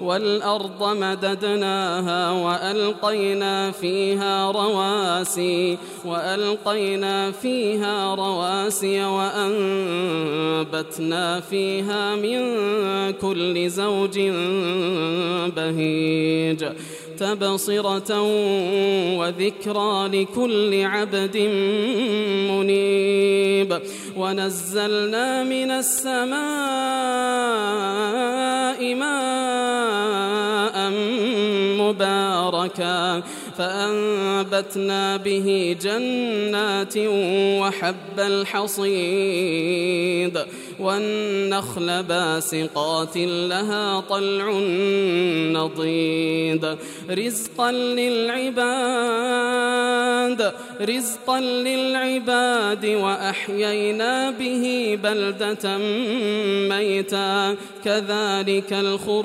والأرض مددناها وألقينا فيها رواسي وألقينا فيها رواسي وأنبتنا فيها من كل زوج بهيج. تبصرة وذكرى لكل عبد منيب. ونزلنا من السماء ماء مباركا فأنبتنا به جنات وحب الحصيد. والنخل باسقات لها طلع نضيد. رزقا للعباد رزقا للعباد وأحيينا به بلدة ميتا. كذلك الخروج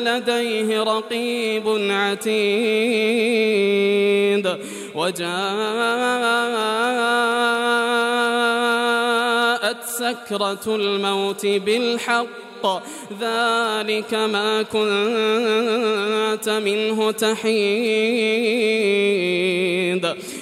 لديه رقيب عتيد. وجاءت سكرة الموت بالحق. ذلك ما كنت منه تحيد.